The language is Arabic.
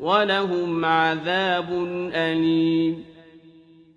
ولهم عذاب أليم.